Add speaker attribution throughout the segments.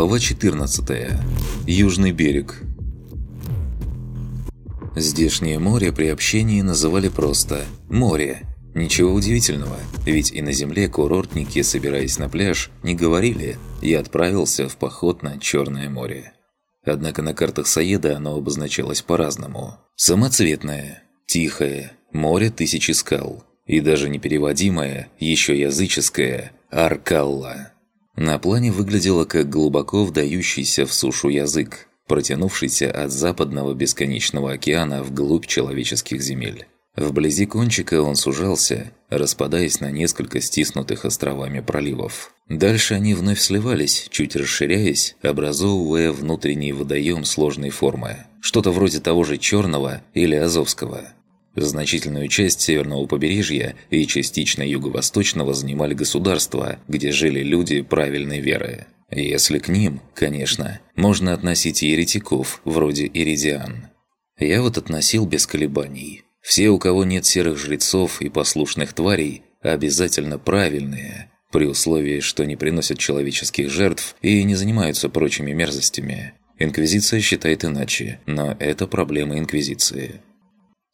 Speaker 1: Глава 14. Южный берег. Здешнее море при общении называли просто «море». Ничего удивительного, ведь и на земле курортники, собираясь на пляж, не говорили «я отправился в поход на Черное море». Однако на картах Саеда оно обозначалось по-разному. Самоцветное, тихое, море тысячи скал и даже непереводимое, еще языческое «Аркалла». На плане выглядело как глубоко вдающийся в сушу язык, протянувшийся от западного бесконечного океана вглубь человеческих земель. Вблизи кончика он сужался, распадаясь на несколько стиснутых островами проливов. Дальше они вновь сливались, чуть расширяясь, образовывая внутренний водоем сложной формы. Что-то вроде того же Черного или Азовского – Значительную часть северного побережья и частично юго-восточного занимали государства, где жили люди правильной веры. Если к ним, конечно, можно относить еретиков, вроде иридиан. Я вот относил без колебаний. Все, у кого нет серых жрецов и послушных тварей, обязательно правильные, при условии, что не приносят человеческих жертв и не занимаются прочими мерзостями. Инквизиция считает иначе, но это проблема Инквизиции.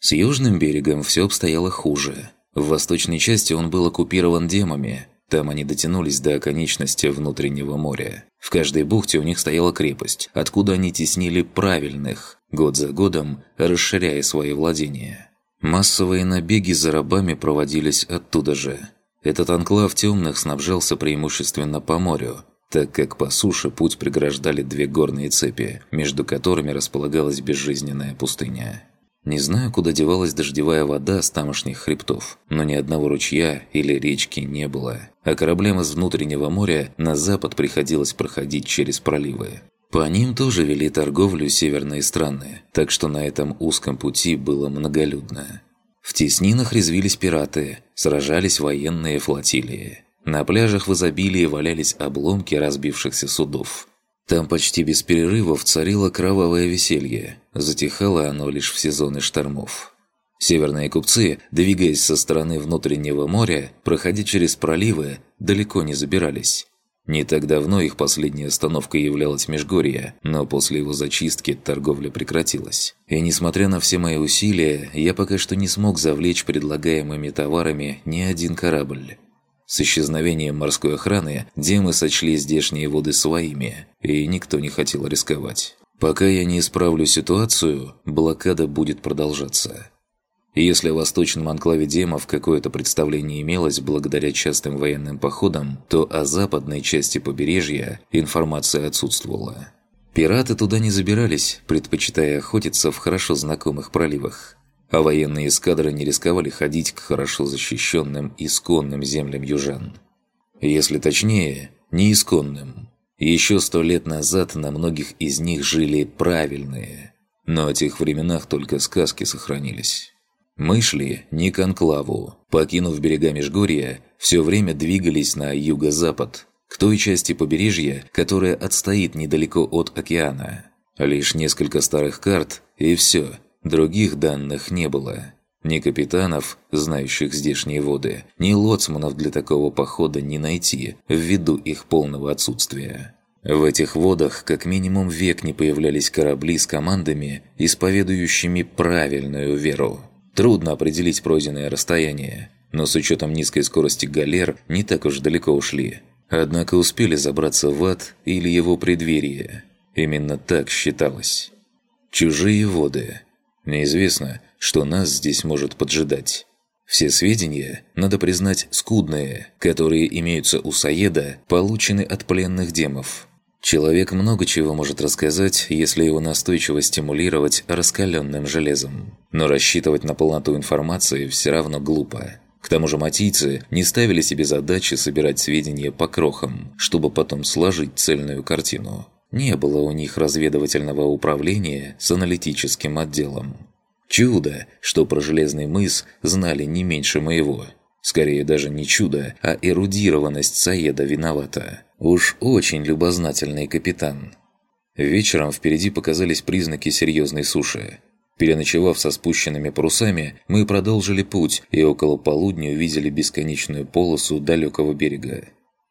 Speaker 1: С южным берегом все обстояло хуже. В восточной части он был оккупирован демами. Там они дотянулись до оконечности внутреннего моря. В каждой бухте у них стояла крепость, откуда они теснили правильных, год за годом расширяя свои владения. Массовые набеги за рабами проводились оттуда же. Этот анклав темных снабжался преимущественно по морю, так как по суше путь преграждали две горные цепи, между которыми располагалась безжизненная пустыня. Не знаю, куда девалась дождевая вода с тамошних хребтов, но ни одного ручья или речки не было, а кораблям из внутреннего моря на запад приходилось проходить через проливы. По ним тоже вели торговлю северные страны, так что на этом узком пути было многолюдно. В теснинах резвились пираты, сражались военные флотилии. На пляжах в изобилии валялись обломки разбившихся судов – там почти без перерывов царило кровавое веселье. Затихало оно лишь в сезоны штормов. Северные купцы, двигаясь со стороны внутреннего моря, проходя через проливы, далеко не забирались. Не так давно их последней остановкой являлась Межгорье, но после его зачистки торговля прекратилась. И несмотря на все мои усилия, я пока что не смог завлечь предлагаемыми товарами ни один корабль. С исчезновением морской охраны демы сочли здешние воды своими, и никто не хотел рисковать. Пока я не исправлю ситуацию, блокада будет продолжаться. Если о восточном анклаве демов какое-то представление имелось благодаря частым военным походам, то о западной части побережья информация отсутствовала. Пираты туда не забирались, предпочитая охотиться в хорошо знакомых проливах а военные эскадры не рисковали ходить к хорошо защищенным исконным землям южан. Если точнее, не исконным. Еще сто лет назад на многих из них жили правильные, но о тех временах только сказки сохранились. Мы шли не к анклаву, покинув берега Межгорья, все время двигались на юго-запад, к той части побережья, которая отстоит недалеко от океана. Лишь несколько старых карт, и все – Других данных не было. Ни капитанов, знающих здешние воды, ни лоцманов для такого похода не найти, ввиду их полного отсутствия. В этих водах как минимум век не появлялись корабли с командами, исповедующими правильную веру. Трудно определить пройденное расстояние, но с учетом низкой скорости галер не так уж далеко ушли. Однако успели забраться в ад или его преддверие. Именно так считалось. Чужие воды – Неизвестно, что нас здесь может поджидать. Все сведения, надо признать, скудные, которые имеются у Саеда, получены от пленных демов. Человек много чего может рассказать, если его настойчиво стимулировать раскаленным железом. Но рассчитывать на полноту информации все равно глупо. К тому же матийцы не ставили себе задачи собирать сведения по крохам, чтобы потом сложить цельную картину. Не было у них разведывательного управления с аналитическим отделом. Чудо, что про Железный мыс знали не меньше моего. Скорее даже не чудо, а эрудированность Саеда виновата. Уж очень любознательный капитан. Вечером впереди показались признаки серьезной суши. Переночевав со спущенными парусами, мы продолжили путь и около полудня увидели бесконечную полосу далекого берега.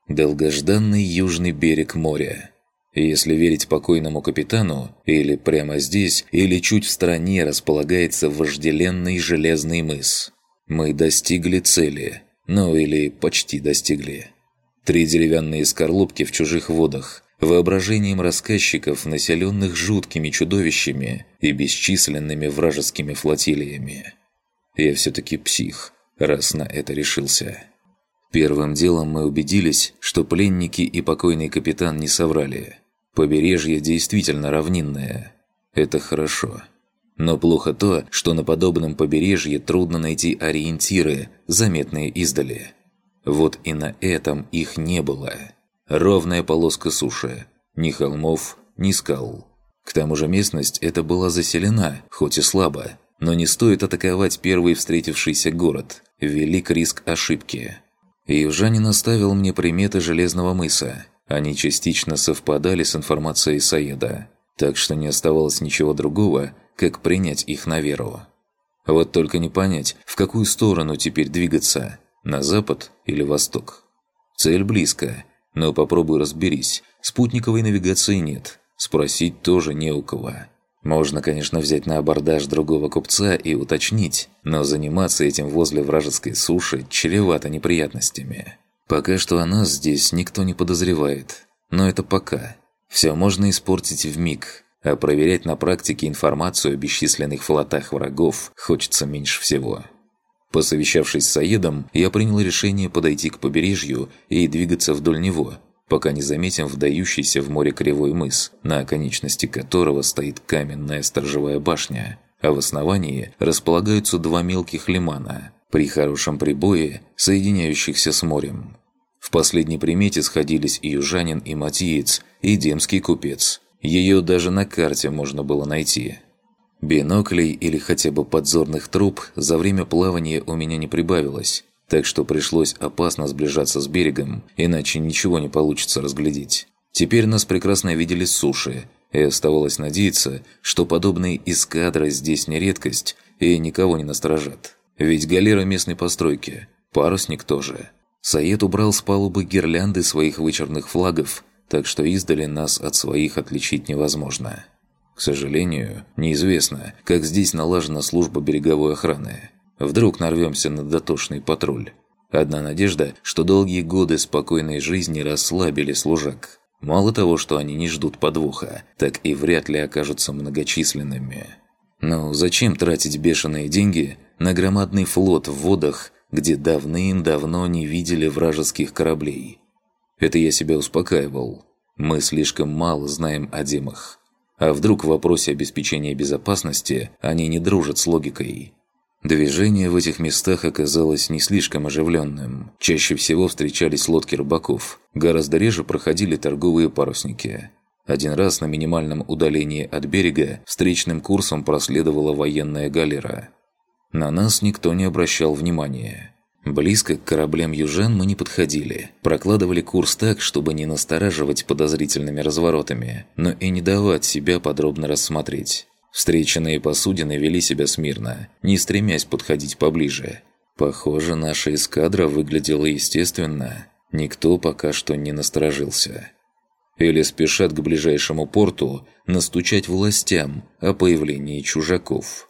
Speaker 1: Долгожданный южный берег моря – Если верить покойному капитану, или прямо здесь, или чуть в стороне располагается вожделенный железный мыс. Мы достигли цели. Ну или почти достигли. Три деревянные скорлупки в чужих водах, воображением рассказчиков, населенных жуткими чудовищами и бесчисленными вражескими флотилиями. Я все-таки псих, раз на это решился. Первым делом мы убедились, что пленники и покойный капитан не соврали. Побережье действительно равнинное. Это хорошо. Но плохо то, что на подобном побережье трудно найти ориентиры, заметные издали. Вот и на этом их не было. Ровная полоска суши. Ни холмов, ни скал. К тому же местность эта была заселена, хоть и слабо. Но не стоит атаковать первый встретившийся город. Велик риск ошибки. Южанин оставил мне приметы Железного мыса. Они частично совпадали с информацией Саеда. Так что не оставалось ничего другого, как принять их на веру. Вот только не понять, в какую сторону теперь двигаться – на запад или восток. Цель близко, но попробуй разберись, спутниковой навигации нет, спросить тоже не у кого. Можно, конечно, взять на абордаж другого купца и уточнить, но заниматься этим возле вражеской суши чревато неприятностями. Пока что о нас здесь никто не подозревает, но это пока. Все можно испортить в миг, а проверять на практике информацию о бесчисленных флотах врагов хочется меньше всего. Посовещавшись с Саедом, я принял решение подойти к побережью и двигаться вдоль него, пока не заметим вдающийся в море кривой мыс, на оконечности которого стоит каменная сторожевая башня, а в основании располагаются два мелких лимана, при хорошем прибое, соединяющихся с морем. В последней примете сходились и южанин, и матиец, и демский купец – ее даже на карте можно было найти. Биноклей или хотя бы подзорных труб за время плавания у меня не прибавилось, так что пришлось опасно сближаться с берегом, иначе ничего не получится разглядеть. Теперь нас прекрасно видели с суши, и оставалось надеяться, что подобные эскадры здесь не редкость и никого не насторожат. Ведь галера местной постройки, парусник тоже. Саед убрал с палубы гирлянды своих вычерных флагов так что издали нас от своих отличить невозможно. К сожалению, неизвестно, как здесь налажена служба береговой охраны. Вдруг нарвемся на дотошный патруль. Одна надежда, что долгие годы спокойной жизни расслабили служак. Мало того, что они не ждут подвоха, так и вряд ли окажутся многочисленными. Но зачем тратить бешеные деньги на громадный флот в водах, где давным-давно не видели вражеских кораблей? Это я себя успокаивал. Мы слишком мало знаем о демах. А вдруг в вопросе обеспечения безопасности они не дружат с логикой? Движение в этих местах оказалось не слишком оживленным. Чаще всего встречались лодки рыбаков. Гораздо реже проходили торговые парусники. Один раз на минимальном удалении от берега встречным курсом проследовала военная галера. На нас никто не обращал внимания. Близко к кораблям южан мы не подходили. Прокладывали курс так, чтобы не настораживать подозрительными разворотами, но и не давать себя подробно рассмотреть. Встреченные посудины вели себя смирно, не стремясь подходить поближе. Похоже, наша эскадра выглядела естественно. Никто пока что не насторожился. Или спешат к ближайшему порту настучать властям о появлении чужаков.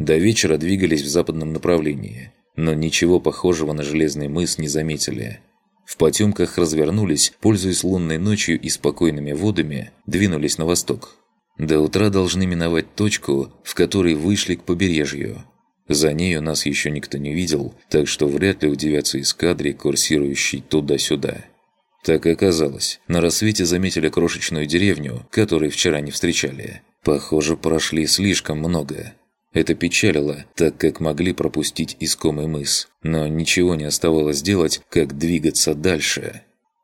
Speaker 1: До вечера двигались в западном направлении – но ничего похожего на железный мыс не заметили. В потемках развернулись, пользуясь лунной ночью и спокойными водами, двинулись на восток. До утра должны миновать точку, в которой вышли к побережью. За нею нас еще никто не видел, так что вряд ли удивятся эскадре, курсирующей туда-сюда. Так и оказалось. На рассвете заметили крошечную деревню, которой вчера не встречали. Похоже, прошли слишком много. Это печалило, так как могли пропустить искомый мыс. Но ничего не оставалось делать, как двигаться дальше.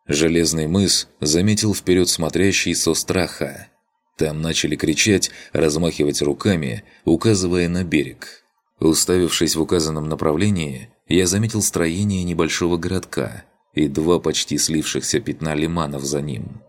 Speaker 1: Железный мыс заметил вперед смотрящий со страха. Там начали кричать, размахивать руками, указывая на берег. Уставившись в указанном направлении, я заметил строение небольшого городка и два почти слившихся пятна лиманов за ним.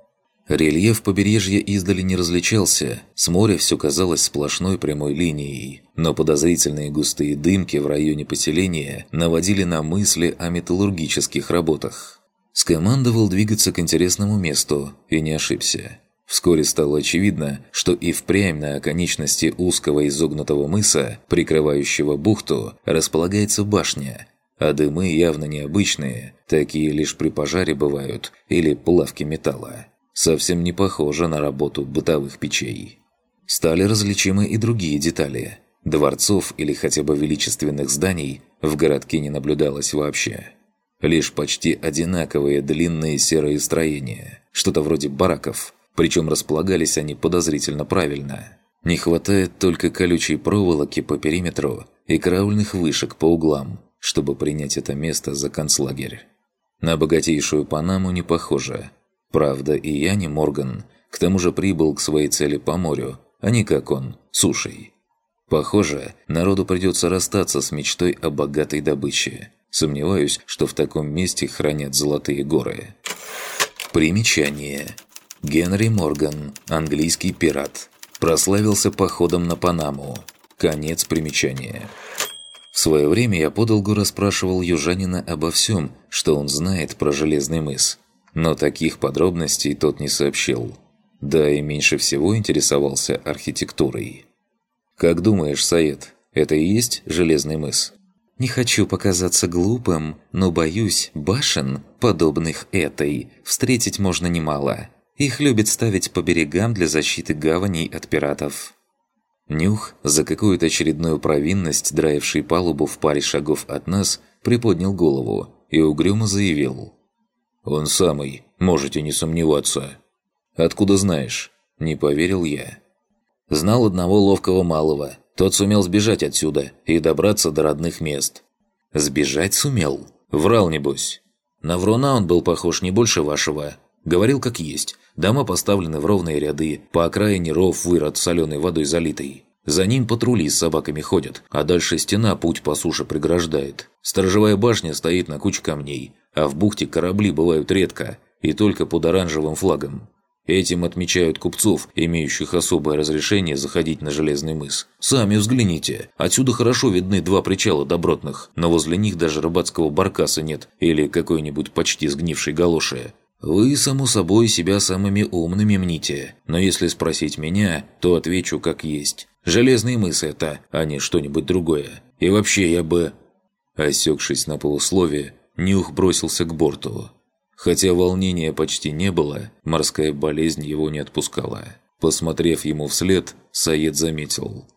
Speaker 1: Рельеф побережья издали не различался, с моря все казалось сплошной прямой линией, но подозрительные густые дымки в районе поселения наводили на мысли о металлургических работах. Скомандовал двигаться к интересному месту и не ошибся. Вскоре стало очевидно, что и впрямь на оконечности узкого изогнутого мыса, прикрывающего бухту, располагается башня. А дымы явно необычные, такие лишь при пожаре бывают, или плавке металла. Совсем не похоже на работу бытовых печей. Стали различимы и другие детали. Дворцов или хотя бы величественных зданий в городке не наблюдалось вообще. Лишь почти одинаковые длинные серые строения, что-то вроде бараков – причем располагались они подозрительно правильно. Не хватает только колючей проволоки по периметру и караульных вышек по углам, чтобы принять это место за концлагерь. На богатейшую Панаму не похоже. Правда, и я не Морган, к тому же прибыл к своей цели по морю, а не как он, сушей. Похоже, народу придется расстаться с мечтой о богатой добыче. Сомневаюсь, что в таком месте хранят золотые горы. Примечание. Генри Морган, английский пират, прославился походом на Панаму. Конец примечания. В свое время я подолгу расспрашивал южанина обо всем, что он знает про Железный мыс. Но таких подробностей тот не сообщил. Да и меньше всего интересовался архитектурой. «Как думаешь, Саед, это и есть Железный мыс?» «Не хочу показаться глупым, но боюсь, башен, подобных этой, встретить можно немало. Их любят ставить по берегам для защиты гаваней от пиратов. Нюх, за какую-то очередную провинность, драивший палубу в паре шагов от нас, приподнял голову и угрюмо заявил. «Он самый, можете не сомневаться». «Откуда знаешь?» – не поверил я. Знал одного ловкого малого. Тот сумел сбежать отсюда и добраться до родных мест. «Сбежать сумел?» «Врал, небось». На вруна он был похож не больше вашего. Говорил как есть, Дома поставлены в ровные ряды, по окраине ров вырод соленой водой залитый. За ним патрули с собаками ходят, а дальше стена путь по суше преграждает. Сторожевая башня стоит на куче камней, а в бухте корабли бывают редко и только под оранжевым флагом. Этим отмечают купцов, имеющих особое разрешение заходить на Железный мыс. Сами взгляните. Отсюда хорошо видны два причала добротных, но возле них даже рыбацкого баркаса нет или какой-нибудь почти сгнившей галоши. Вы, само собой, себя самыми умными мните, но если спросить меня, то отвечу как есть. Железный мыс это, а не что-нибудь другое. И вообще я бы...» Осекшись на полусловие, Нюх бросился к борту. Хотя волнения почти не было, морская болезнь его не отпускала. Посмотрев ему вслед, Саед заметил.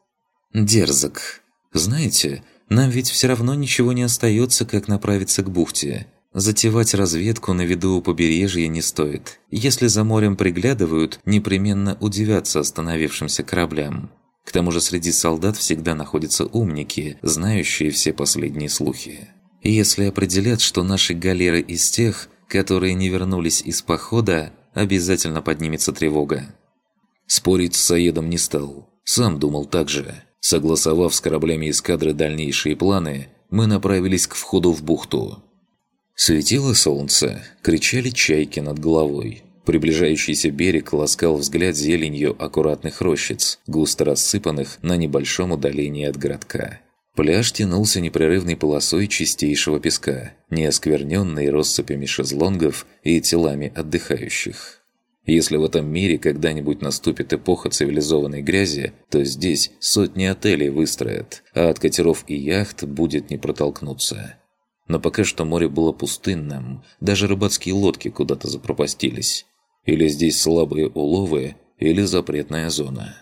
Speaker 1: «Дерзок. Знаете, нам ведь все равно ничего не остается, как направиться к бухте. Затевать разведку на виду у побережья не стоит. Если за морем приглядывают, непременно удивятся остановившимся кораблям. К тому же среди солдат всегда находятся умники, знающие все последние слухи. И если определят, что наши галеры из тех, которые не вернулись из похода, обязательно поднимется тревога. Спорить с Саедом не стал. Сам думал так же. Согласовав с кораблями эскадры дальнейшие планы, мы направились к входу в бухту. Светило солнце, кричали чайки над головой. Приближающийся берег ласкал взгляд зеленью аккуратных рощиц, густо рассыпанных на небольшом удалении от городка. Пляж тянулся непрерывной полосой чистейшего песка, не оскверненной россыпями шезлонгов и телами отдыхающих. Если в этом мире когда-нибудь наступит эпоха цивилизованной грязи, то здесь сотни отелей выстроят, а от катеров и яхт будет не протолкнуться. Но пока что море было пустынным, даже рыбацкие лодки куда-то запропастились. Или здесь слабые уловы, или запретная зона.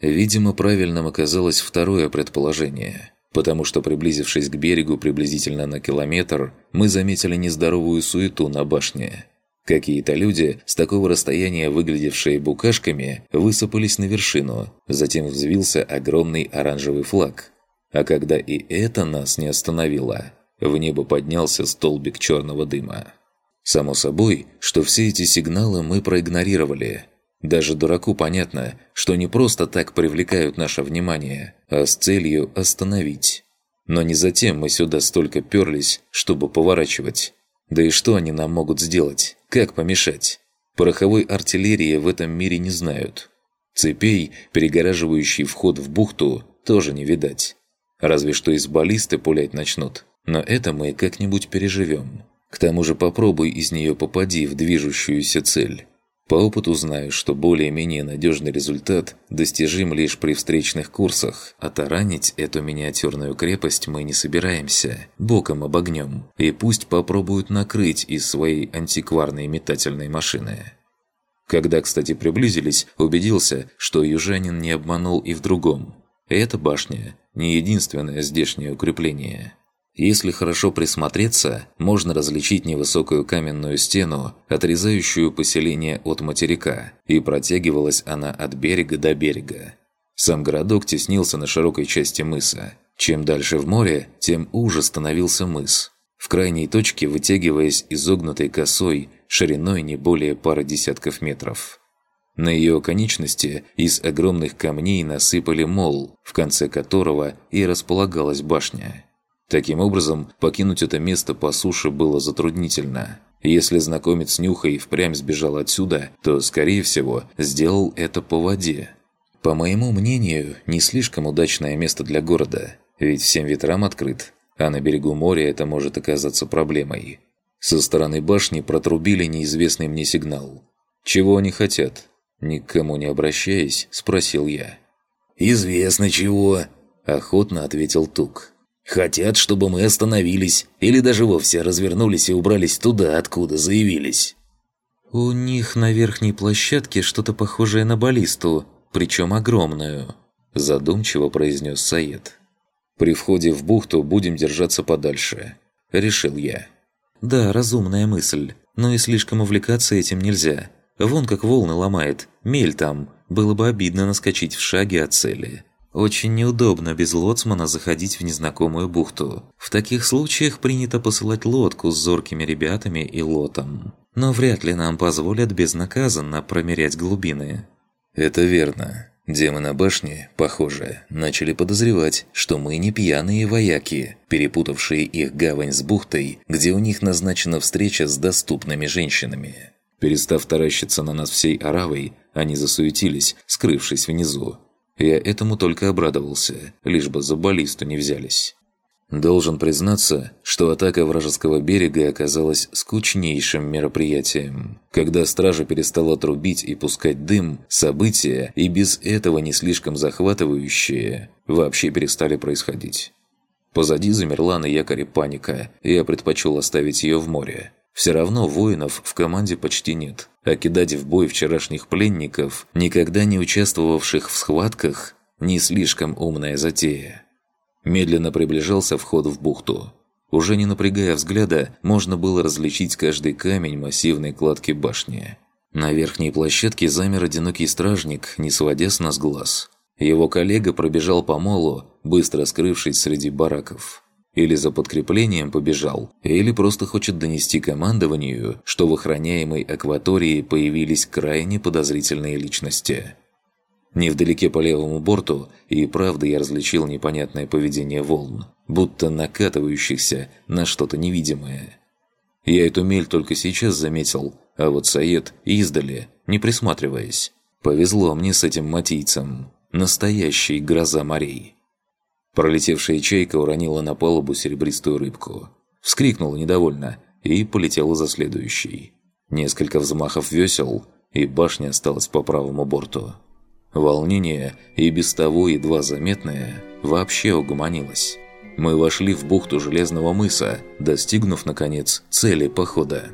Speaker 1: Видимо, правильным оказалось второе предположение, потому что, приблизившись к берегу приблизительно на километр, мы заметили нездоровую суету на башне. Какие-то люди, с такого расстояния выглядевшие букашками, высыпались на вершину, затем взвился огромный оранжевый флаг. А когда и это нас не остановило, в небо поднялся столбик черного дыма. Само собой, что все эти сигналы мы проигнорировали. Даже дураку понятно, что не просто так привлекают наше внимание, а с целью остановить. Но не затем мы сюда столько перлись, чтобы поворачивать. Да и что они нам могут сделать? Как помешать? Пороховой артиллерии в этом мире не знают. Цепей, перегораживающий вход в бухту, тоже не видать. Разве что из баллисты пулять начнут. Но это мы как-нибудь переживем. К тому же попробуй из нее попади в движущуюся цель. По опыту знаю, что более-менее надежный результат достижим лишь при встречных курсах, а таранить эту миниатюрную крепость мы не собираемся, боком обогнем, и пусть попробуют накрыть из своей антикварной метательной машины. Когда, кстати, приблизились, убедился, что южанин не обманул и в другом. Эта башня – не единственное здешнее укрепление – если хорошо присмотреться, можно различить невысокую каменную стену, отрезающую поселение от материка, и протягивалась она от берега до берега. Сам городок теснился на широкой части мыса. Чем дальше в море, тем уже становился мыс. В крайней точке вытягиваясь изогнутой косой, шириной не более пары десятков метров. На ее конечности из огромных камней насыпали мол, в конце которого и располагалась башня. Таким образом, покинуть это место по суше было затруднительно. Если знакомец Нюхой впрямь сбежал отсюда, то, скорее всего, сделал это по воде. По моему мнению, не слишком удачное место для города, ведь всем ветрам открыт, а на берегу моря это может оказаться проблемой. Со стороны башни протрубили неизвестный мне сигнал. «Чего они хотят?» Никому не обращаясь, спросил я.
Speaker 2: «Известно чего», – охотно ответил Тук. Хотят, чтобы мы остановились, или даже вовсе развернулись и убрались туда, откуда заявились.
Speaker 1: У них на верхней площадке что-то похожее на баллисту, причем огромную, задумчиво произнес Саед. При входе в бухту будем держаться подальше, решил я. Да, разумная мысль, но и слишком увлекаться этим нельзя. Вон как волны ломает, мель там, было бы обидно наскочить в шаге от цели. Очень неудобно без лоцмана заходить в незнакомую бухту. В таких случаях принято посылать лодку с зоркими ребятами и лотом. Но вряд ли нам позволят безнаказанно промерять глубины. Это верно. Демоны башни, похоже, начали подозревать, что мы не пьяные вояки, перепутавшие их гавань с бухтой, где у них назначена встреча с доступными женщинами. Перестав таращиться на нас всей оравой, они засуетились, скрывшись внизу, я этому только обрадовался, лишь бы за баллисту не взялись. Должен признаться, что атака вражеского берега оказалась скучнейшим мероприятием. Когда стража перестала трубить и пускать дым, события, и без этого не слишком захватывающие, вообще перестали происходить. Позади замерла на якоре паника, и я предпочел оставить ее в море. Все равно воинов в команде почти нет, а кидать в бой вчерашних пленников, никогда не участвовавших в схватках, не слишком умная затея. Медленно приближался вход в бухту. Уже не напрягая взгляда, можно было различить каждый камень массивной кладки башни. На верхней площадке замер одинокий стражник, не сводя с нас глаз. Его коллега пробежал по молу, быстро скрывшись среди бараков. Или за подкреплением побежал, или просто хочет донести командованию, что в охраняемой акватории появились крайне подозрительные личности. Невдалеке по левому борту и правда я различил непонятное поведение волн, будто накатывающихся на что-то невидимое. Я эту мель только сейчас заметил, а вот Саед издали, не присматриваясь. Повезло мне с этим матийцем. Настоящий гроза морей. Пролетевшая чайка уронила на палубу серебристую рыбку. Вскрикнула недовольно и полетела за следующей. Несколько взмахов весел, и башня осталась по правому борту. Волнение, и без того едва заметное, вообще угомонилось. Мы вошли в бухту Железного мыса, достигнув, наконец, цели похода.